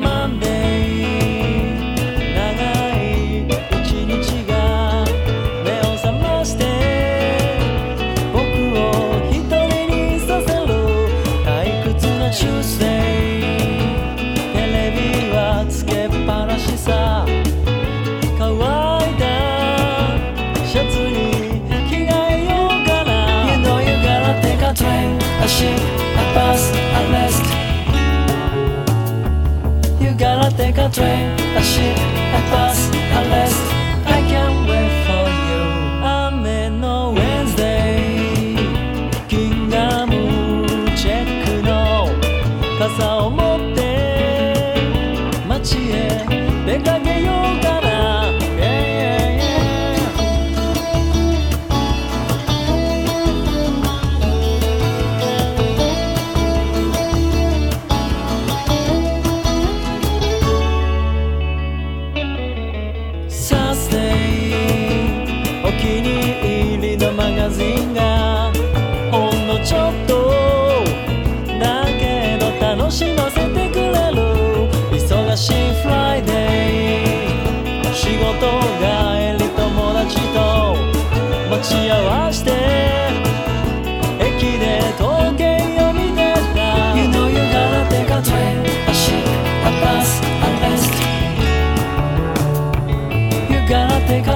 Monday. I take a train, a ship, a bus, a list. I can't wait for you. I'm in no Wednesday. 銀河ムチェックの傘を持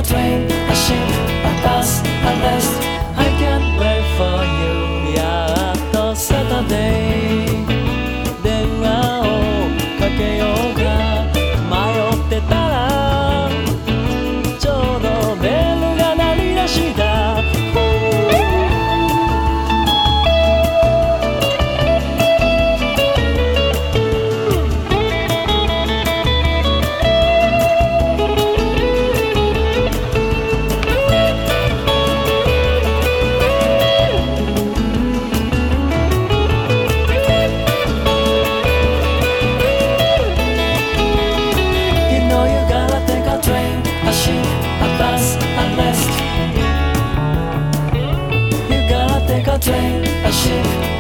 train, a ship, a bus, a list. ship